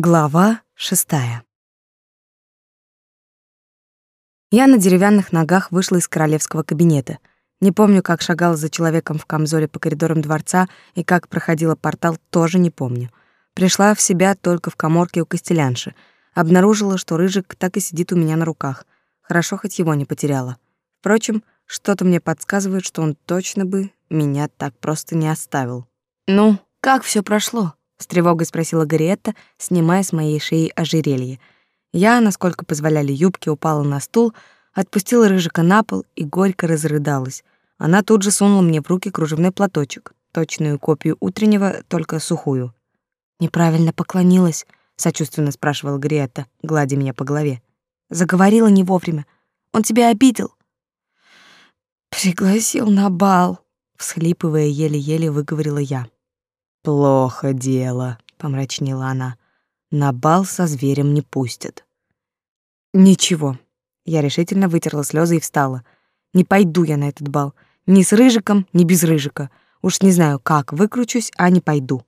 Глава шестая. Я на деревянных ногах вышла из королевского кабинета. Не помню, как шагала за человеком в камзоле по коридорам дворца и как проходила портал, тоже не помню. Пришла в себя только в каморке у костелянши. Обнаружила, что рыжик так и сидит у меня на руках. Хорошо, хоть его не потеряла. Впрочем, что-то мне подсказывает, что он точно бы меня так просто не оставил. «Ну, как все прошло?» С тревогой спросила Гарриетта, снимая с моей шеи ожерелье. Я, насколько позволяли юбки, упала на стул, отпустила рыжика на пол и горько разрыдалась. Она тут же сунула мне в руки кружевной платочек, точную копию утреннего, только сухую. Неправильно поклонилась, сочувственно спрашивала Гриетта, гладя меня по голове. Заговорила не вовремя. Он тебя обидел. Пригласил на бал, всхлипывая еле-еле выговорила я. Плохо дело, помрачнела она. На бал со зверем не пустят. Ничего. Я решительно вытерла слезы и встала. Не пойду я на этот бал. Ни с рыжиком, ни без рыжика. Уж не знаю, как выкручусь, а не пойду.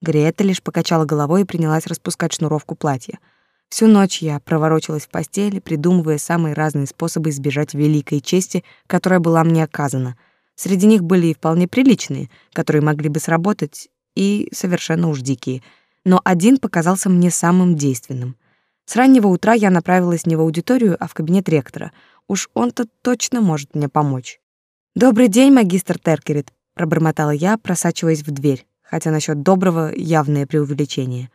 Грета лишь покачала головой и принялась распускать шнуровку платья. Всю ночь я проворочилась в постели, придумывая самые разные способы избежать великой чести, которая была мне оказана. Среди них были и вполне приличные, которые могли бы сработать, и совершенно уж дикие, но один показался мне самым действенным. С раннего утра я направилась не в аудиторию, а в кабинет ректора. Уж он-то точно может мне помочь. «Добрый день, магистр Теркерит», — пробормотала я, просачиваясь в дверь, хотя насчет доброго явное преувеличение.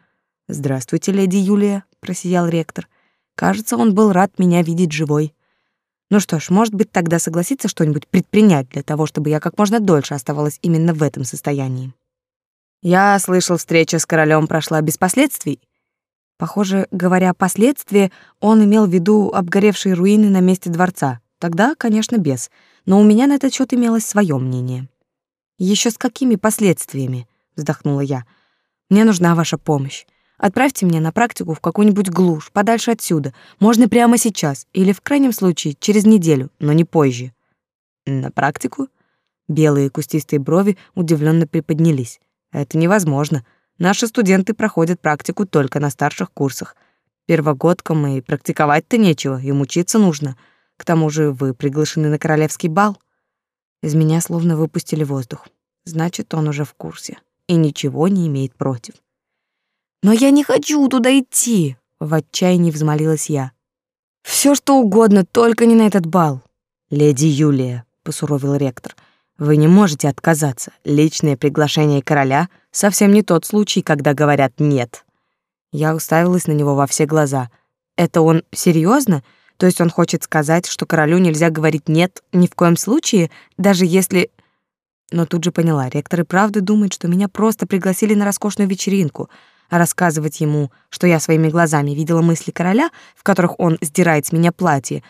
«Здравствуйте, леди Юлия», — просиял ректор. Кажется, он был рад меня видеть живой. Ну что ж, может быть, тогда согласиться что-нибудь предпринять для того, чтобы я как можно дольше оставалась именно в этом состоянии. Я слышал, встреча с королем прошла без последствий. Похоже, говоря последствия, он имел в виду обгоревшие руины на месте дворца. Тогда, конечно, без. Но у меня на этот счет имелось свое мнение. Еще с какими последствиями? вздохнула я. Мне нужна ваша помощь. Отправьте меня на практику в какую-нибудь глушь, подальше отсюда. Можно прямо сейчас или в крайнем случае через неделю, но не позже. На практику? Белые кустистые брови удивленно приподнялись. Это невозможно. Наши студенты проходят практику только на старших курсах. Первогодкам и практиковать-то нечего, им учиться нужно. К тому же вы приглашены на королевский бал. Из меня словно выпустили воздух. Значит, он уже в курсе и ничего не имеет против. Но я не хочу туда идти, в отчаянии взмолилась я. Все что угодно, только не на этот бал. Леди Юлия, посуровил ректор. Вы не можете отказаться. Личное приглашение короля совсем не тот случай, когда говорят «нет». Я уставилась на него во все глаза. Это он серьезно? То есть он хочет сказать, что королю нельзя говорить «нет» ни в коем случае, даже если... Но тут же поняла, ректор и правда думает, что меня просто пригласили на роскошную вечеринку, а рассказывать ему, что я своими глазами видела мысли короля, в которых он сдирает с меня платье,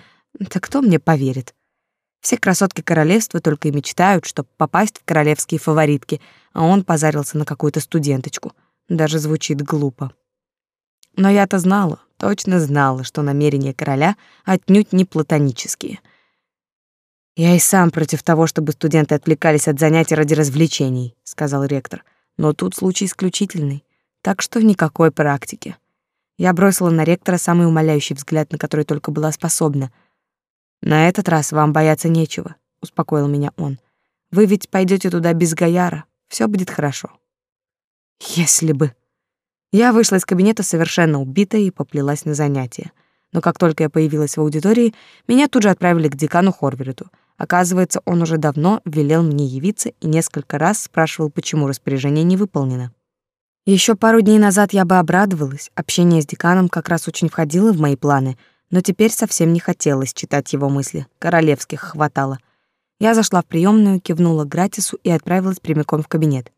так кто мне поверит? Все красотки королевства только и мечтают, чтобы попасть в королевские фаворитки, а он позарился на какую-то студенточку. Даже звучит глупо. Но я-то знала, точно знала, что намерения короля отнюдь не платонические. «Я и сам против того, чтобы студенты отвлекались от занятий ради развлечений», — сказал ректор. «Но тут случай исключительный, так что никакой практики». Я бросила на ректора самый умоляющий взгляд, на который только была способна — на этот раз вам бояться нечего, успокоил меня он. Вы ведь пойдете туда без Гаяра, все будет хорошо. Если бы. Я вышла из кабинета совершенно убитая и поплелась на занятия. Но как только я появилась в аудитории, меня тут же отправили к декану Хорверету. Оказывается, он уже давно велел мне явиться и несколько раз спрашивал, почему распоряжение не выполнено. Еще пару дней назад я бы обрадовалась, общение с деканом как раз очень входило в мои планы — но теперь совсем не хотелось читать его мысли, королевских хватало. Я зашла в приемную, кивнула Гратису и отправилась прямиком в кабинет.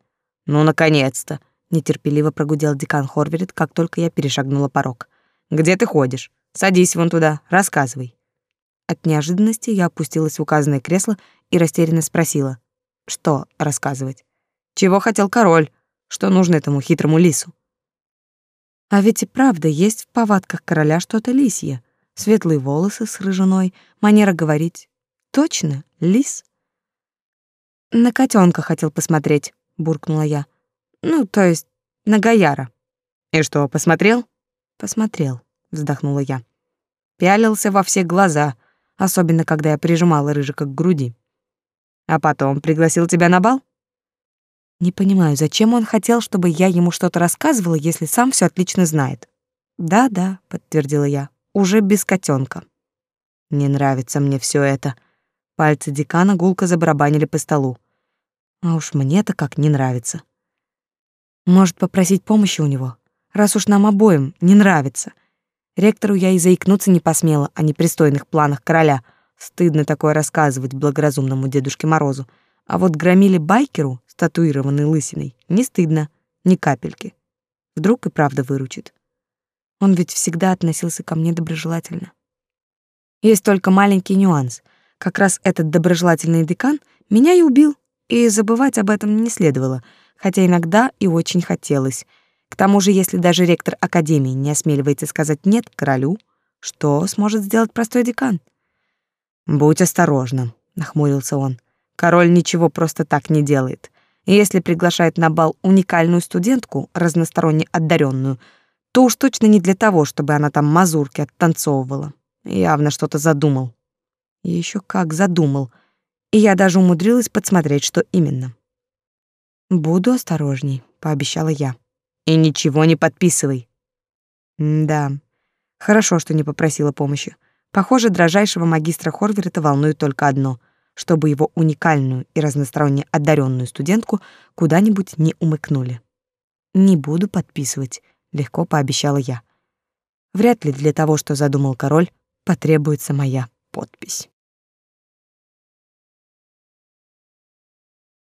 «Ну, наконец-то!» — нетерпеливо прогудел декан Хорверет, как только я перешагнула порог. «Где ты ходишь? Садись вон туда, рассказывай». От неожиданности я опустилась в указанное кресло и растерянно спросила. «Что рассказывать? Чего хотел король? Что нужно этому хитрому лису?» А ведь и правда есть в повадках короля что-то лисье светлые волосы с рыжиной, манера говорить. Точно, лис? На котенка хотел посмотреть, буркнула я. Ну, то есть на Гаяра. И что, посмотрел? Посмотрел, вздохнула я. Пялился во все глаза, особенно когда я прижимала рыжика к груди. А потом пригласил тебя на бал? Не понимаю, зачем он хотел, чтобы я ему что-то рассказывала, если сам все отлично знает. Да-да, подтвердила я. Уже без котенка. Не нравится мне все это. Пальцы декана гулко забарабанили по столу. А уж мне-то как не нравится. Может, попросить помощи у него, раз уж нам обоим не нравится. Ректору я и заикнуться не посмела о непристойных планах короля. Стыдно такое рассказывать благоразумному Дедушке Морозу. А вот громили байкеру, статуированной лысиной, не стыдно, ни капельки. Вдруг и правда выручит. Он ведь всегда относился ко мне доброжелательно. Есть только маленький нюанс. Как раз этот доброжелательный декан меня и убил, и забывать об этом не следовало — хотя иногда и очень хотелось. К тому же, если даже ректор академии не осмеливается сказать «нет» королю, что сможет сделать простой декан? «Будь осторожна», — нахмурился он. «Король ничего просто так не делает. Если приглашает на бал уникальную студентку, разносторонне одаренную, то уж точно не для того, чтобы она там мазурки оттанцовывала. Явно что-то задумал. Еще как задумал. И я даже умудрилась подсмотреть, что именно. Буду осторожней, пообещала я. И ничего не подписывай. да. Хорошо, что не попросила помощи. Похоже, дрожайшего магистра Хорверта волнует только одно чтобы его уникальную и разносторонне одаренную студентку куда-нибудь не умыкнули. Не буду подписывать, легко пообещала я. Вряд ли для того, что задумал король, потребуется моя подпись.